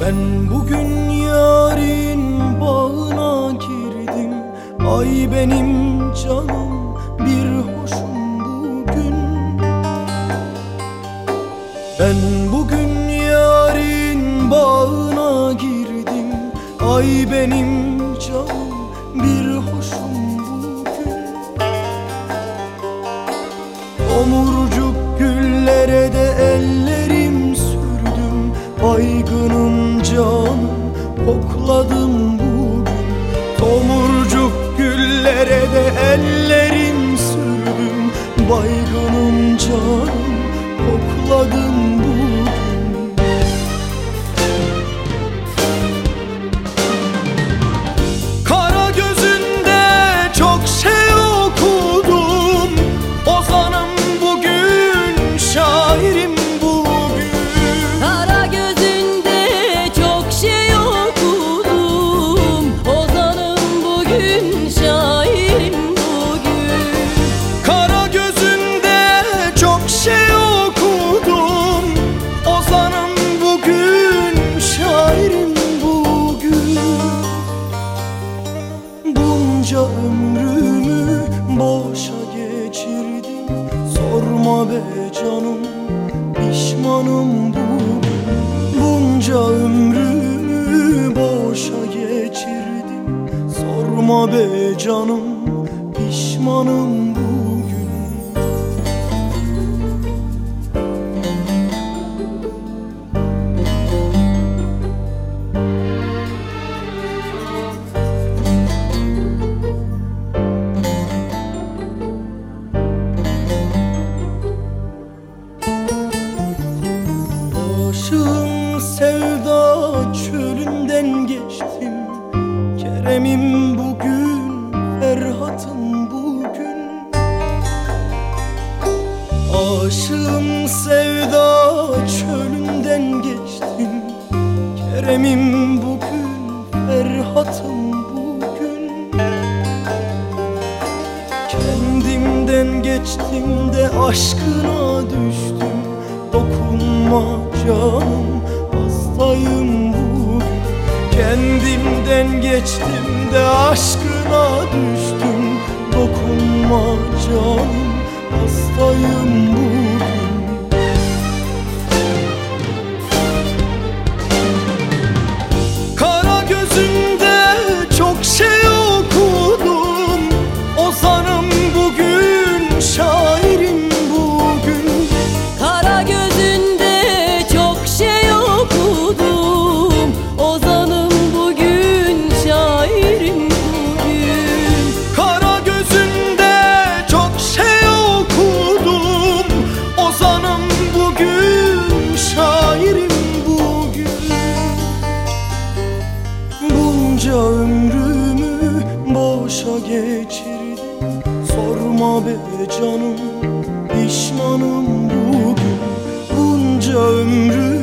Ben bugün yarın bağına girdim. Ay benim canım. Ben bugün yarın bağına girdim. Ay benim canım bir hoşum bugün. Omurcuk güllere de ellerim sürdüm. Baygınım canım kokladım bugün. Tomurcuk güllere de ellerim sürdüm. Baygınım canım kokladım canım pişmanım bugün Bunca ömrümü boşa geçirdim. Sorma be canım pişmanım bugün sevda çölünden geçtim. Kerem'im bugün, Ferhat'ım bugün. Aşığım sevda çölünden geçtim. Kerem'im bugün, Ferhat'ım bugün. Kendimden geçtim de aşkına düştüm. Dokunma canım hastayım bugün Kendimden geçtim de aşkına düştüm. Dokunma canım hastayım bugün ömrümü boşa geçirdim. Sorma be canım pişmanım bugün. Bunca ömrümü